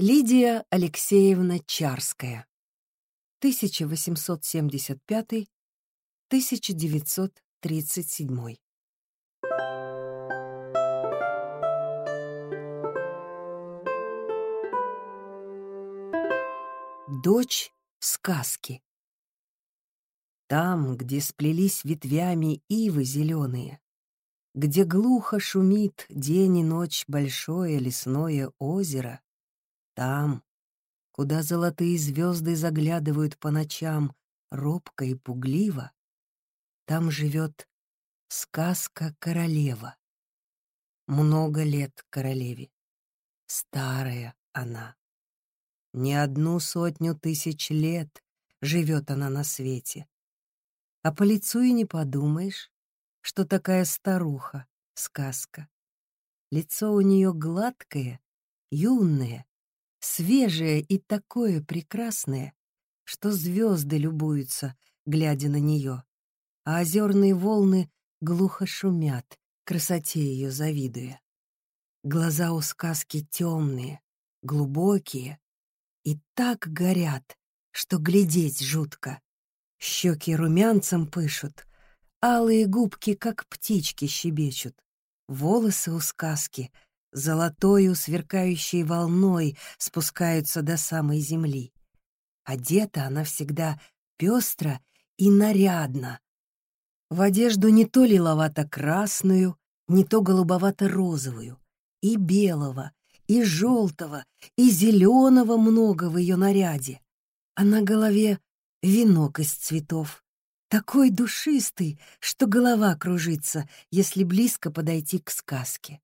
Лидия Алексеевна Чарская. 1875-1937. Дочь сказки. Там, где сплелись ветвями ивы зеленые, где глухо шумит день и ночь большое лесное озеро, там, куда золотые звезды заглядывают по ночам робко и пугливо, там живет сказка-королева. Много лет королеве. Старая она. Не одну сотню тысяч лет живет она на свете. А по лицу и не подумаешь, что такая старуха, сказка. Лицо у нее гладкое, юное, свежее и такое прекрасное, что звезды любуются, глядя на нее, а озерные волны глухо шумят, красоте ее завидуя. Глаза у сказки темные, глубокие и так горят, что глядеть жутко. Щеки румянцем пышут, алые губки, как птички, щебечут. Волосы у сказки — золотою сверкающей волной спускаются до самой земли. Одета она всегда пестро и нарядно. В одежду не то лиловато-красную, не то голубовато-розовую, и белого, и желтого, и зеленого много в ее наряде, а на голове венок из цветов, такой душистый, что голова кружится, если близко подойти к сказке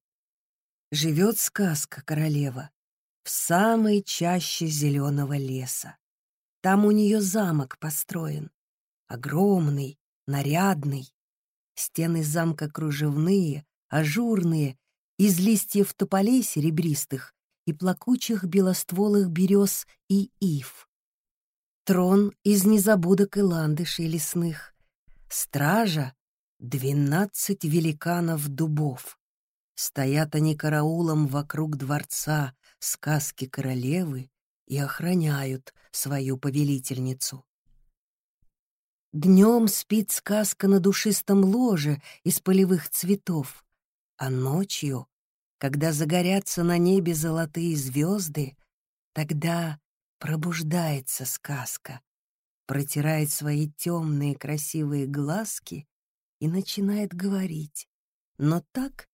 живет сказка королева в самой чаще зеленого леса. Там у нее замок построен, огромный, нарядный. Стены замка кружевные, ажурные, из листьев тополей серебристых и плакучих белостволых берез и ив. Трон из незабудок и ландышей лесных. Стража — двенадцать великанов дубов. Стоят они караулом вокруг дворца сказки королевы и охраняют свою повелительницу. Днем спит сказка на душистом ложе из полевых цветов, а ночью, когда загорятся на небе золотые звезды, тогда пробуждается сказка, протирает свои темные красивые глазки и начинает говорить, но так,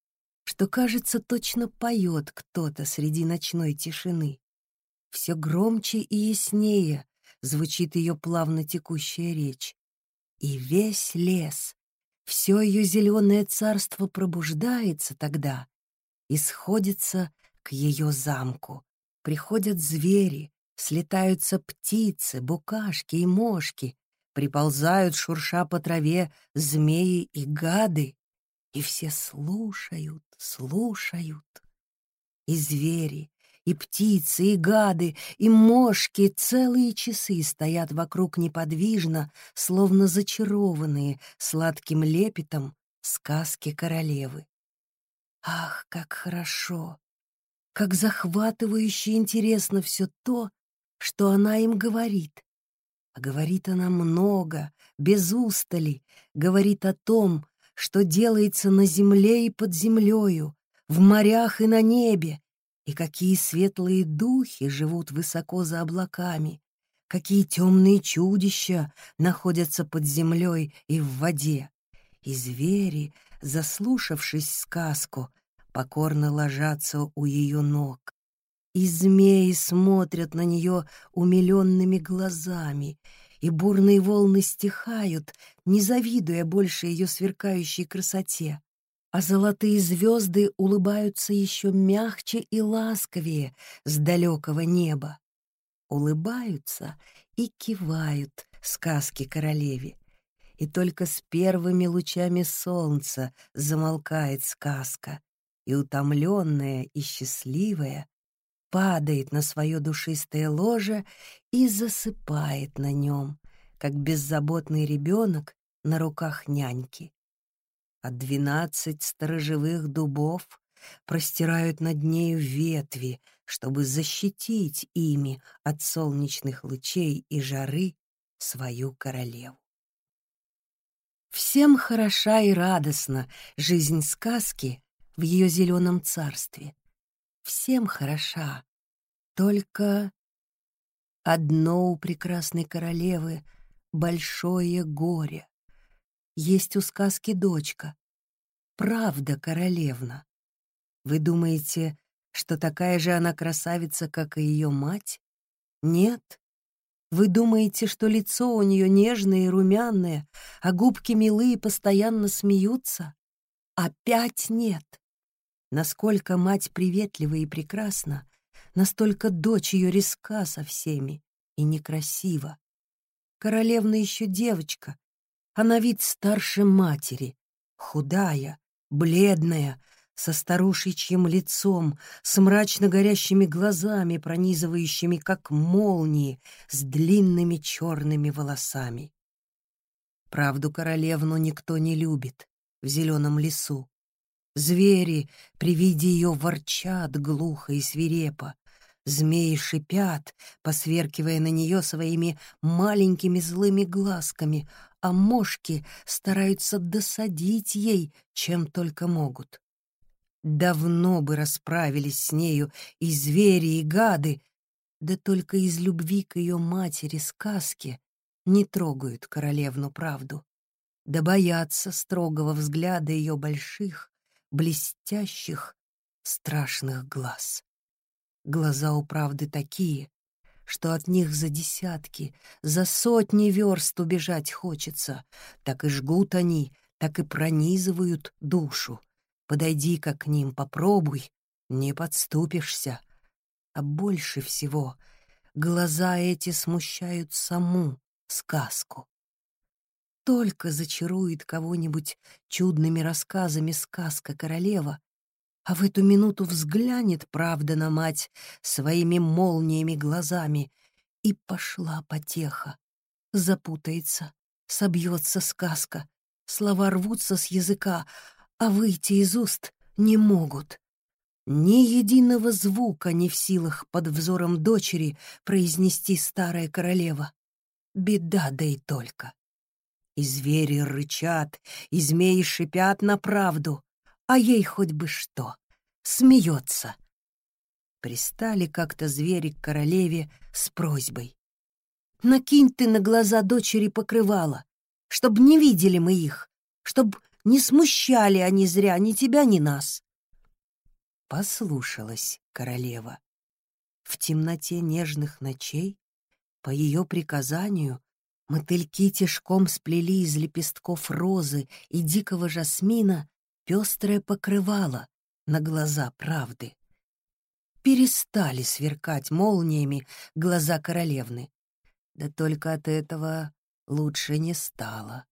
что, кажется, точно поет кто-то среди ночной тишины. Все громче и яснее звучит ее плавно текущая речь. И весь лес, все ее зеленое царство пробуждается тогда и сходится к ее замку. Приходят звери, слетаются птицы, букашки и мошки, приползают, шурша по траве, змеи и гады, и все слушают, слушают. И звери, и птицы, и гады, и мошки целые часы стоят вокруг неподвижно, словно зачарованные сладким лепетом сказки королевы. Ах, как хорошо, как захватывающе интересно все то, что она им говорит. А говорит она много, без устали, говорит о том, что делается на земле и под землею, в морях и на небе, и какие светлые духи живут высоко за облаками, какие темные чудища находятся под землей и в воде. И звери, заслушавшись сказку, покорно ложатся у ее ног. И змеи смотрят на нее умиленными глазами, и бурные волны стихают, не завидуя больше ее сверкающей красоте, а золотые звезды улыбаются еще мягче и ласковее с далекого неба. Улыбаются и кивают сказки королеве. И только с первыми лучами солнца замолкает сказка, и утомленная и счастливая падает на свое душистое ложе и засыпает на нем, как беззаботный ребенок на руках няньки. А двенадцать сторожевых дубов простирают над нею ветви, чтобы защитить ими от солнечных лучей и жары свою королеву. Всем хороша и радостна жизнь сказки в ее зеленом царстве. Всем хороша, только одно у прекрасной королевы — большое горе. Есть у сказки дочка, правда королевна. Вы думаете, что такая же она красавица, как и ее мать? Нет, вы думаете, что лицо у нее нежное и румяное, а губки милые постоянно смеются? Опять нет. Насколько мать приветлива и прекрасна, настолько дочь ее резка со всеми и некрасива. Королевна еще девочка, она вид старше матери, худая, бледная, со старушечьим лицом, с мрачно горящими глазами, пронизывающими, как молнии, с длинными черными волосами. Правду королевну никто не любит в зеленом лесу. Звери при виде ее ворчат глухо и свирепо. Змеи шипят, посверкивая на нее своими маленькими злыми глазками, а мошки стараются досадить ей, чем только могут. Давно бы расправились с нею и звери, и гады, да только из любви к ее матери сказки не трогают королевну правду, да боятся строгого взгляда ее больших, блестящих, страшных глаз. Глаза у правды такие, что от них за десятки, за сотни верст убежать хочется. Так и жгут они, так и пронизывают душу. Подойди-ка к ним, попробуй, не подступишься. А больше всего глаза эти смущают саму сказку. Только зачарует кого-нибудь чудными рассказами сказка королева, а в эту минуту взглянет правда на мать своими молниями глазами, и пошла потеха. Запутается, собьется сказка, слова рвутся с языка, а выйти из уст не могут. Ни единого звука не в силах под взором дочери произнести старая королева. Беда да и только. И звери рычат, и змеи шипят на правду, а ей хоть бы что, смеется. Пристали как-то звери к королеве с просьбой. «Накинь ты на глаза дочери покрывала, чтоб не видели мы их, чтоб не смущали они зря ни тебя, ни нас. Послушалась королева. В темноте нежных ночей, по ее приказанию, мотыльки тишком сплели из лепестков розы и дикого жасмина пестрое покрывало на глаза правды. Перестали сверкать молниями глаза королевны. Да только от этого лучше не стало.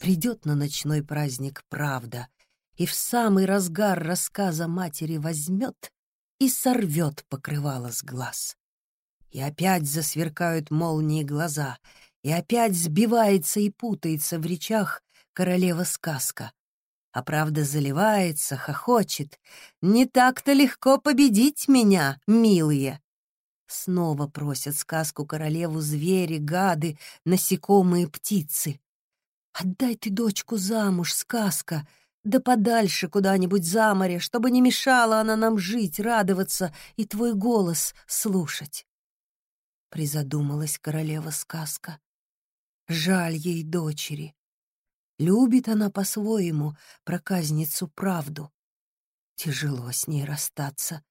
Придет на ночной праздник правда, и в самый разгар рассказа матери возьмет и сорвет покрывало с глаз. И опять засверкают молнии глаза, и опять сбивается и путается в речах королева сказка. А правда заливается, хохочет. «Не так-то легко победить меня, милые!» Снова просят сказку королеву звери, гады, насекомые, птицы. Отдай ты дочку замуж, сказка, да подальше куда-нибудь за море, чтобы не мешала она нам жить, радоваться и твой голос слушать. Призадумалась королева сказка. Жаль ей дочери. Любит она по-своему проказницу правду. Тяжело с ней расстаться.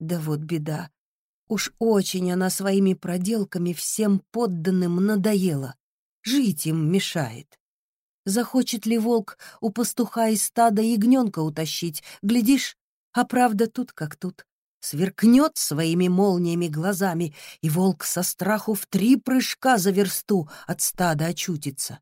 Да вот беда. Уж очень она своими проделками всем подданным надоела. Жить им мешает. Захочет ли волк у пастуха из стада ягненка утащить, глядишь, а правда тут как тут. Сверкнет своими молниями глазами, и волк со страху в три прыжка за версту от стада очутится.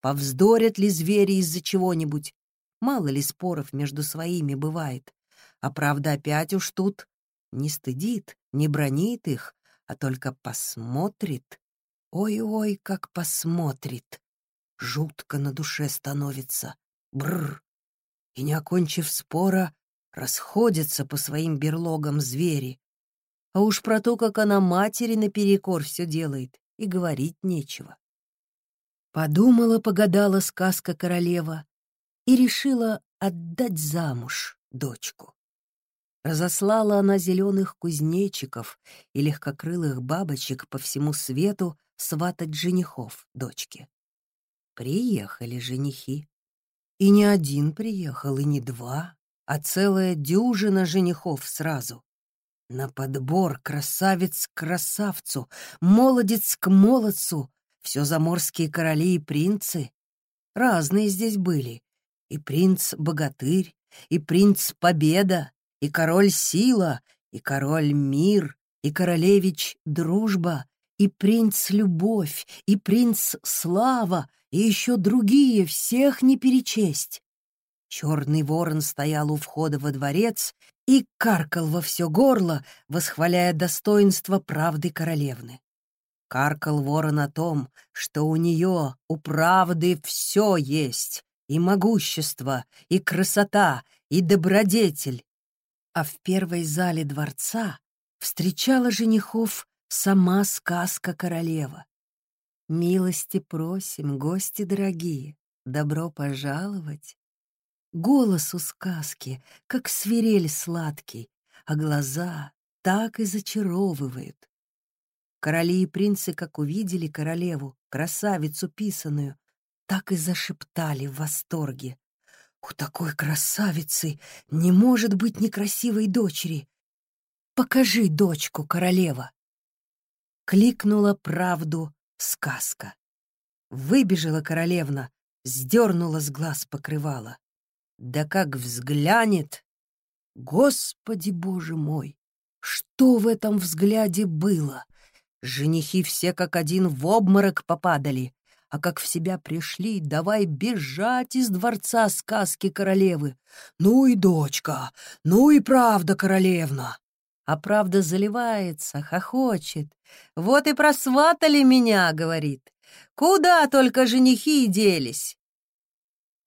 Повздорят ли звери из-за чего-нибудь? Мало ли споров между своими бывает. А правда опять уж тут не стыдит, не бронит их, а только посмотрит Ой-ой, как посмотрит. Жутко на душе становится. Бррр. И не окончив спора, расходятся по своим берлогам звери. А уж про то, как она матери наперекор все делает, и говорить нечего. Подумала, погадала сказка королева и решила отдать замуж дочку. Разослала она зеленых кузнечиков и легкокрылых бабочек по всему свету сватать женихов дочке. Приехали женихи. И не один приехал, и не два, а целая дюжина женихов сразу. На подбор красавец к красавцу, молодец к молодцу, все заморские короли и принцы. Разные здесь были. И принц-богатырь, и принц-победа, и король сила, и король мир, и королевич дружба, и принц любовь, и принц слава, и еще другие, всех не перечесть. Черный ворон стоял у входа во дворец и каркал во все горло, восхваляя достоинство правды королевны. Каркал ворон о том, что у нее, у правды, все есть, и могущество, и красота, и добродетель. А в первой зале дворца встречала женихов сама сказка королева. «Милости просим, гости дорогие, добро пожаловать!» Голос у сказки, как свирель сладкий, а глаза так и зачаровывают. Короли и принцы, как увидели королеву, красавицу писаную, так и зашептали в восторге. «У такой красавицы не может быть некрасивой дочери! Покажи дочку, королева!» Кликнула правду сказка. Выбежала королевна, сдернула с глаз покрывала. Да как взглянет! Господи, боже мой! Что в этом взгляде было? Женихи все как один в обморок попадали, а как в себя пришли, давай бежать из дворца сказки королевы. Ну и дочка, ну и правда королевна. А правда заливается, хохочет. Вот и просватали меня, говорит. Куда только женихи делись?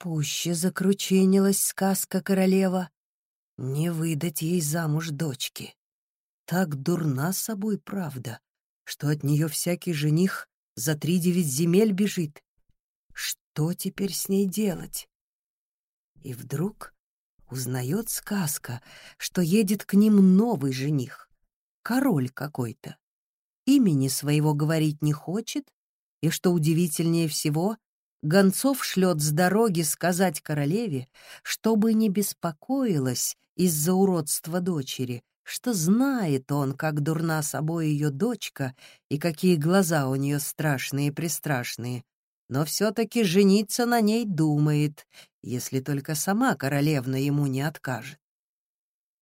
Пуще закрученилась сказка королева. Не выдать ей замуж дочки. Так дурна собой правда, что от нее всякий жених за три девять земель бежит. Что теперь с ней делать? И вдруг узнает сказка, что едет к ним новый жених, король какой-то. Имени своего говорить не хочет, и, что удивительнее всего, гонцов шлет с дороги сказать королеве, чтобы не беспокоилась из-за уродства дочери, что знает он, как дурна собой ее дочка и какие глаза у нее страшные-престрашные, но все-таки жениться на ней думает, если только сама королевна ему не откажет.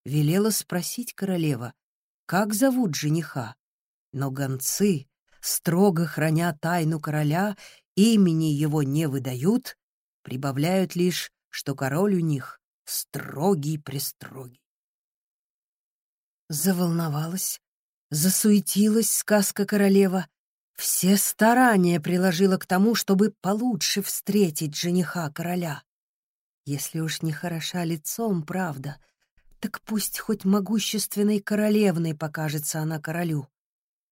Велела спросить королева, как зовут жениха, но гонцы, строго храня тайну короля, имени его не выдают, прибавляют лишь, что король у них строгий-престрогий. Заволновалась, засуетилась сказка королева, все старания приложила к тому, чтобы получше встретить жениха короля. Если уж не хороша лицом, правда, так пусть хоть могущественной королевной покажется она королю.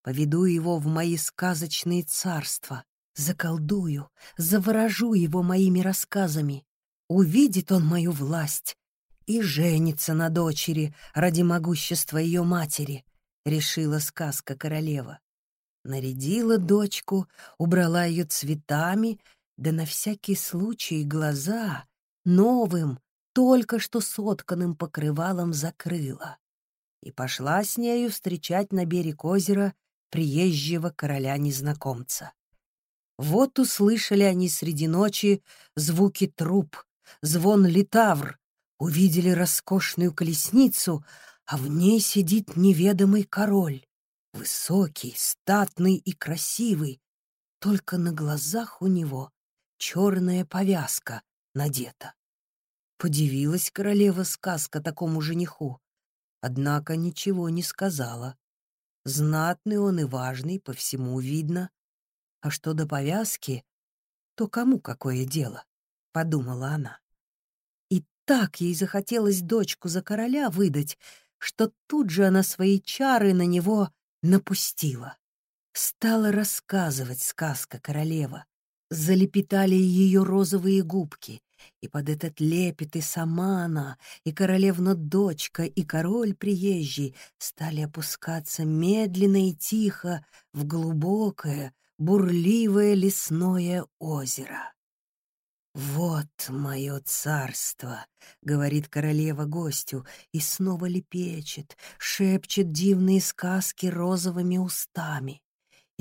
Поведу его в мои сказочные царства, заколдую, заворожу его моими рассказами. Увидит он мою власть и женится на дочери ради могущества ее матери, решила сказка королева. Нарядила дочку, убрала ее цветами, да на всякий случай глаза новым, только что сотканным покрывалом закрыла. И пошла с нею встречать на берег озера приезжего короля-незнакомца. Вот услышали они среди ночи звуки труп, звон литавр, увидели роскошную колесницу, а в ней сидит неведомый король, высокий, статный и красивый, только на глазах у него черная повязка надета. Подивилась королева сказка такому жениху, однако ничего не сказала. Знатный он и важный, по всему видно. А что до повязки, то кому какое дело, — подумала она. И так ей захотелось дочку за короля выдать, что тут же она свои чары на него напустила. Стала рассказывать сказка королева. Залепетали ее розовые губки, и под этот лепет и сама она, и королевна-дочка, и король приезжий стали опускаться медленно и тихо в глубокое, бурливое лесное озеро. «Вот мое царство», — говорит королева гостю, и снова лепечет, шепчет дивные сказки розовыми устами.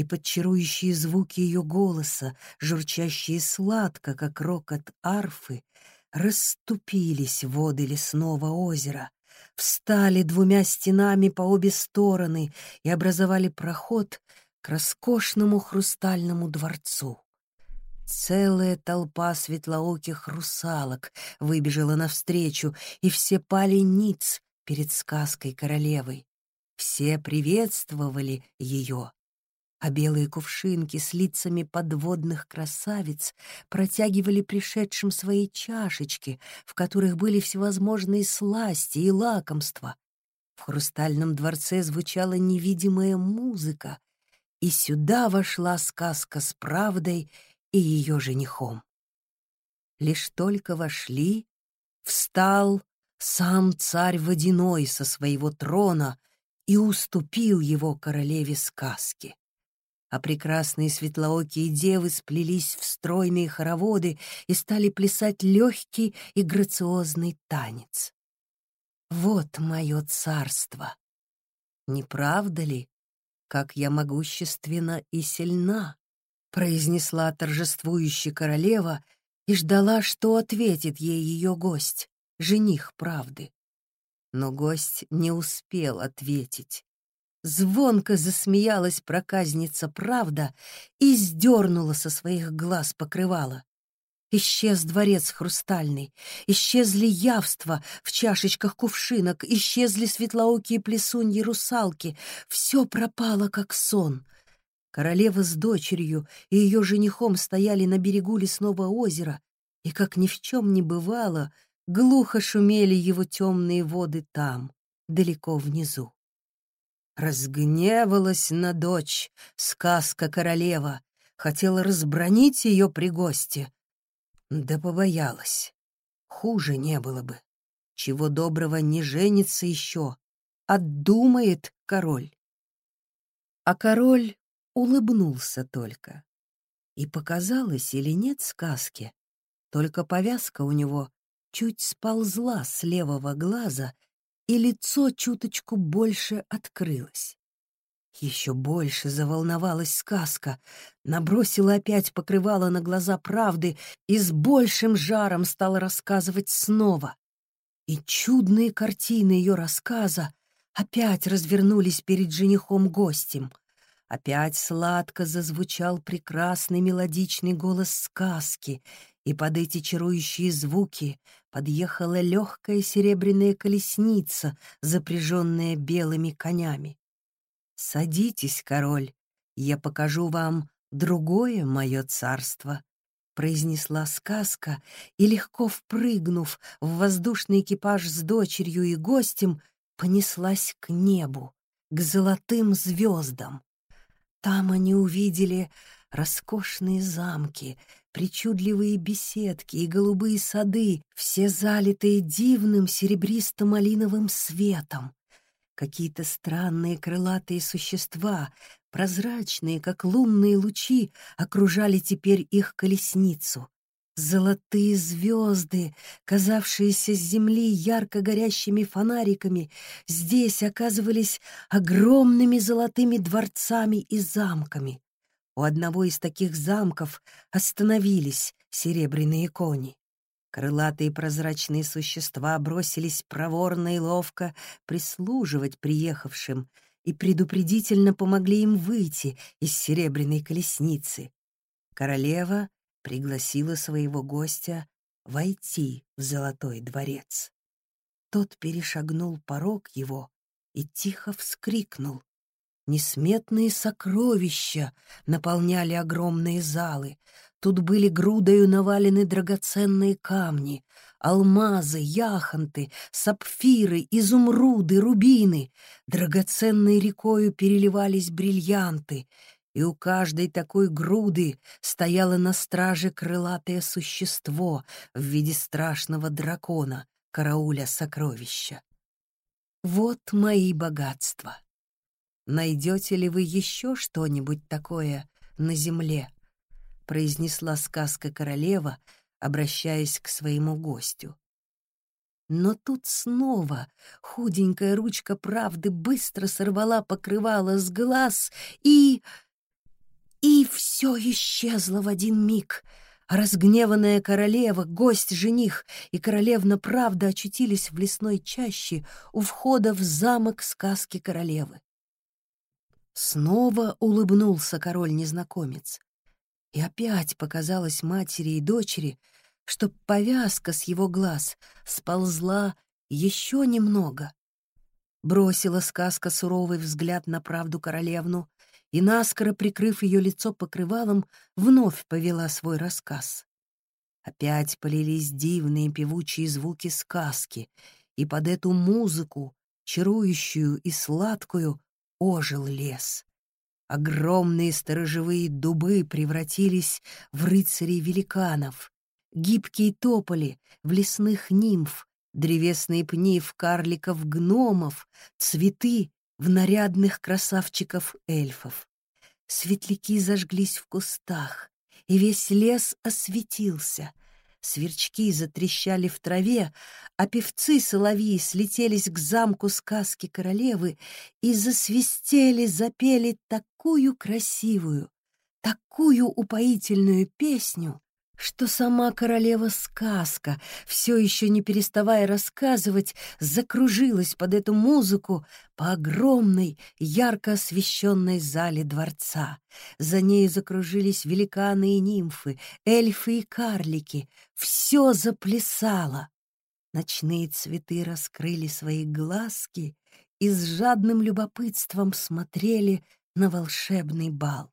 И подчарующие звуки ее голоса, журчащие сладко, как рокот арфы, расступились воды лесного озера, встали двумя стенами по обе стороны и образовали проход к роскошному хрустальному дворцу. Целая толпа светлооких русалок выбежала навстречу, и все пали ниц перед сказкой королевой. Все приветствовали ее, а белые кувшинки с лицами подводных красавиц протягивали пришедшим свои чашечки, в которых были всевозможные сласти и лакомства. В хрустальном дворце звучала невидимая музыка, и сюда вошла сказка с правдой — и ее женихом. Лишь только вошли, встал сам царь Водяной со своего трона и уступил его королеве сказки. А прекрасные светлоокие девы сплелись в стройные хороводы и стали плясать легкий и грациозный танец. Вот мое царство. Не правда ли, как я могущественна и сильна? произнесла торжествующая королева и ждала, что ответит ей ее гость, жених правды. Но гость не успел ответить. Звонко засмеялась проказница правда и сдернула со своих глаз покрывало. Исчез дворец хрустальный, исчезли явства в чашечках кувшинок, исчезли светлоокие плесуньи-русалки, все пропало, как сон — Королева с дочерью и ее женихом стояли на берегу лесного озера, и, как ни в чем не бывало, глухо шумели его темные воды там, далеко внизу. Разгневалась на дочь сказка королева, хотела разбронить ее при госте, да побоялась. Хуже не было бы. Чего доброго не женится еще, отдумает король. А король улыбнулся только. И показалось или нет сказки, только повязка у него чуть сползла с левого глаза, и лицо чуточку больше открылось. Еще больше заволновалась сказка, набросила опять покрывало на глаза правды и с большим жаром стала рассказывать снова. И чудные картины ее рассказа опять развернулись перед женихом-гостем. Опять сладко зазвучал прекрасный мелодичный голос сказки, и под эти чарующие звуки подъехала легкая серебряная колесница, запряженная белыми конями. «Садитесь, король, я покажу вам другое мое царство», — произнесла сказка, и, легко впрыгнув в воздушный экипаж с дочерью и гостем, понеслась к небу, к золотым звездам. Там они увидели роскошные замки, причудливые беседки и голубые сады, все залитые дивным серебристо-малиновым светом. Какие-то странные крылатые существа, прозрачные, как лунные лучи, окружали теперь их колесницу. Золотые звезды, казавшиеся с земли ярко горящими фонариками, здесь оказывались огромными золотыми дворцами и замками. У одного из таких замков остановились серебряные кони. Крылатые прозрачные существа бросились проворно и ловко прислуживать приехавшим и предупредительно помогли им выйти из серебряной колесницы. Королева пригласила своего гостя войти в Золотой дворец. Тот перешагнул порог его и тихо вскрикнул. Несметные сокровища наполняли огромные залы. Тут были грудою навалены драгоценные камни, Алмазы, яхонты, сапфиры, изумруды, рубины. Драгоценной рекою переливались бриллианты, и у каждой такой груды стояло на страже крылатое существо в виде страшного дракона, карауля сокровища. Вот мои богатства. Найдете ли вы еще что-нибудь такое на земле? произнесла сказка королева, обращаясь к своему гостю. Но тут снова худенькая ручка правды быстро сорвала покрывало с глаз, и... И все исчезло в один миг. разгневанная королева, гость-жених и королевна правда очутились в лесной чаще у входа в замок сказки королевы. Снова улыбнулся король-незнакомец. И опять показалось матери и дочери, что повязка с его глаз сползла еще немного. Бросила сказка суровый взгляд на правду королевну и, наскоро прикрыв ее лицо покрывалом, вновь повела свой рассказ. Опять полились дивные певучие звуки сказки, и под эту музыку, чарующую и сладкую, ожил лес. Огромные сторожевые дубы превратились в рыцарей-великанов, гибкие тополи — в лесных нимф, древесные пни — в карликов-гномов, цветы — в нарядных красавчиков-эльфов. Светляки зажглись в кустах, и весь лес осветился. Сверчки затрещали в траве, а певцы-соловьи слетелись к замку сказки королевы и засвистели, запели такую красивую, такую упоительную песню, что сама королева-сказка, все еще не переставая рассказывать, закружилась под эту музыку по огромной, ярко освещенной зале дворца. За ней закружились великаны и нимфы, эльфы и карлики. Все заплясало. Ночные цветы раскрыли свои глазки и с жадным любопытством смотрели на волшебный бал.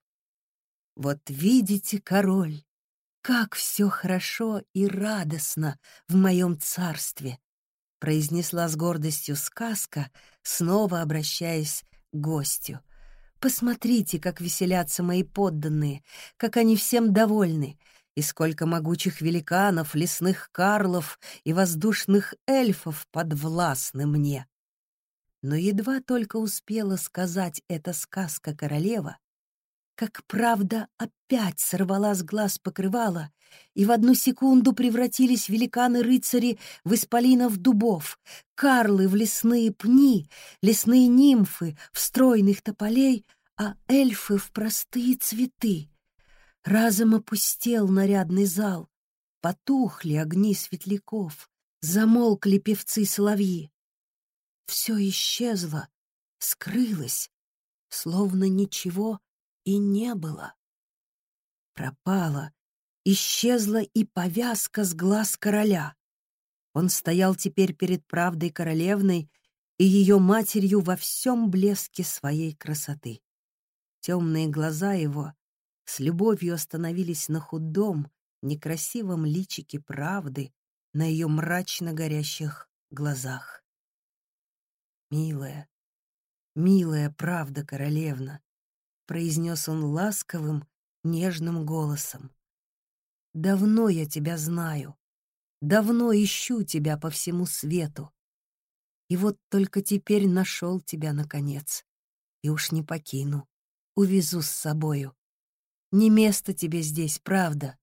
Вот видите, король, как все хорошо и радостно в моем царстве!» — произнесла с гордостью сказка, снова обращаясь к гостю. «Посмотрите, как веселятся мои подданные, как они всем довольны, и сколько могучих великанов, лесных карлов и воздушных эльфов подвластны мне». Но едва только успела сказать эта сказка-королева, как правда опять сорвала с глаз покрывала, и в одну секунду превратились великаны-рыцари в исполинов дубов, карлы в лесные пни, лесные нимфы в стройных тополей, а эльфы в простые цветы. Разом опустел нарядный зал, потухли огни светляков, замолкли певцы-соловьи. Все исчезло, скрылось, словно ничего и не было. Пропала, исчезла и повязка с глаз короля. Он стоял теперь перед правдой королевной и ее матерью во всем блеске своей красоты. Темные глаза его с любовью остановились на худом, некрасивом личике правды, на ее мрачно горящих глазах. «Милая, милая правда королевна, произнес он ласковым, нежным голосом. «Давно я тебя знаю, давно ищу тебя по всему свету. И вот только теперь нашел тебя, наконец, и уж не покину, увезу с собою. Не место тебе здесь, правда.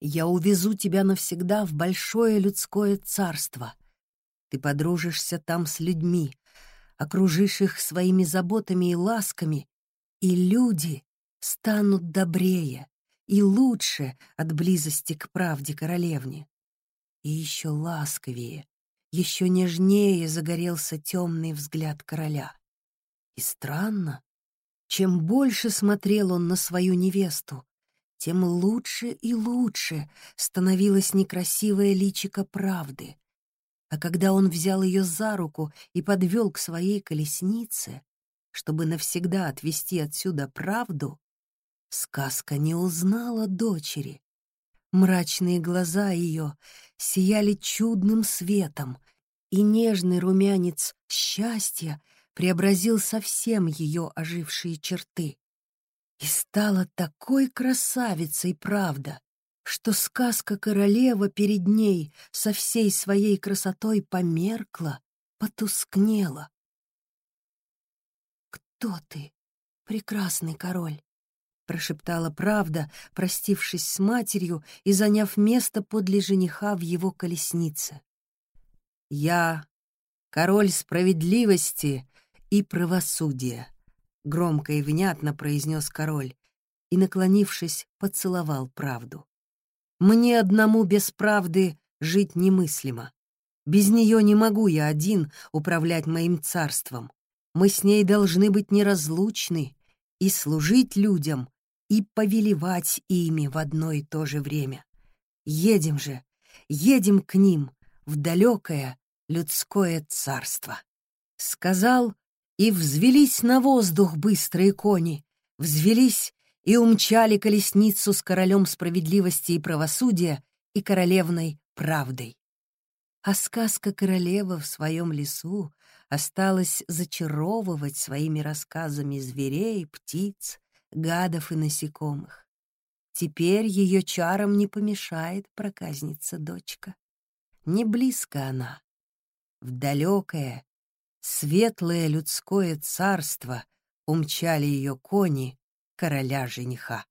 Я увезу тебя навсегда в большое людское царство. Ты подружишься там с людьми, окружишь их своими заботами и ласками и люди станут добрее и лучше от близости к правде королевне. И еще ласковее, еще нежнее загорелся темный взгляд короля. И странно, чем больше смотрел он на свою невесту, тем лучше и лучше становилось некрасивое личико правды. А когда он взял ее за руку и подвел к своей колеснице, чтобы навсегда отвести отсюда правду, сказка не узнала дочери. Мрачные глаза ее сияли чудным светом, и нежный румянец счастья преобразил совсем ее ожившие черты. И стала такой красавицей правда, что сказка королева перед ней со всей своей красотой померкла, потускнела. «Кто ты, прекрасный король?» — прошептала правда, простившись с матерью и заняв место подле жениха в его колеснице. «Я — король справедливости и правосудия», — громко и внятно произнес король и, наклонившись, поцеловал правду. «Мне одному без правды жить немыслимо. Без нее не могу я один управлять моим царством. Мы с ней должны быть неразлучны и служить людям, и повелевать ими в одно и то же время. Едем же, едем к ним в далекое людское царство. Сказал, и взвелись на воздух быстрые кони, взвелись и умчали колесницу с королем справедливости и правосудия и королевной правдой. А сказка королева в своем лесу осталась зачаровывать своими рассказами зверей, птиц, гадов и насекомых. Теперь ее чарам не помешает проказница-дочка. Не близко она. В далекое, светлое людское царство умчали ее кони короля-жениха.